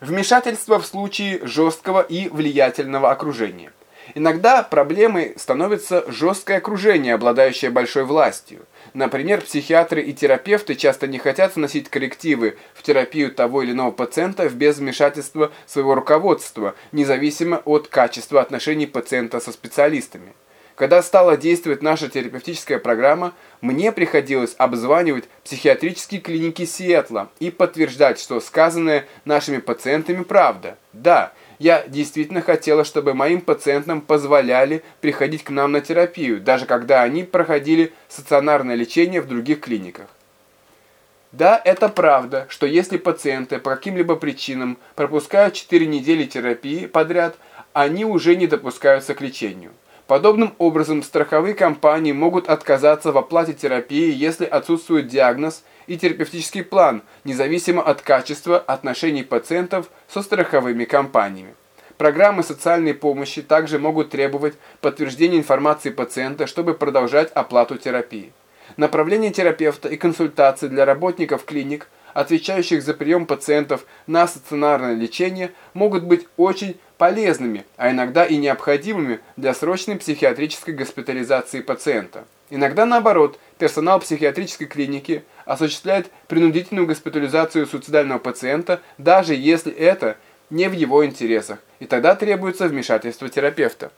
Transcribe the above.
Вмешательство в случае жесткого и влиятельного окружения. Иногда проблемой становится жесткое окружение, обладающее большой властью. Например, психиатры и терапевты часто не хотят вносить коррективы в терапию того или иного пациента без вмешательства своего руководства, независимо от качества отношений пациента со специалистами. Когда стала действовать наша терапевтическая программа, мне приходилось обзванивать психиатрические клиники Сиэтла и подтверждать, что сказанное нашими пациентами правда. Да, я действительно хотела, чтобы моим пациентам позволяли приходить к нам на терапию, даже когда они проходили стационарное лечение в других клиниках. Да, это правда, что если пациенты по каким-либо причинам пропускают 4 недели терапии подряд, они уже не допускаются к лечению. Подобным образом страховые компании могут отказаться в оплате терапии, если отсутствует диагноз и терапевтический план, независимо от качества отношений пациентов со страховыми компаниями. Программы социальной помощи также могут требовать подтверждения информации пациента, чтобы продолжать оплату терапии. Направление терапевта и консультации для работников клиник, отвечающих за прием пациентов на стационарное лечение, могут быть очень полезными, а иногда и необходимыми для срочной психиатрической госпитализации пациента. Иногда наоборот, персонал психиатрической клиники осуществляет принудительную госпитализацию суицидального пациента, даже если это не в его интересах, и тогда требуется вмешательство терапевта.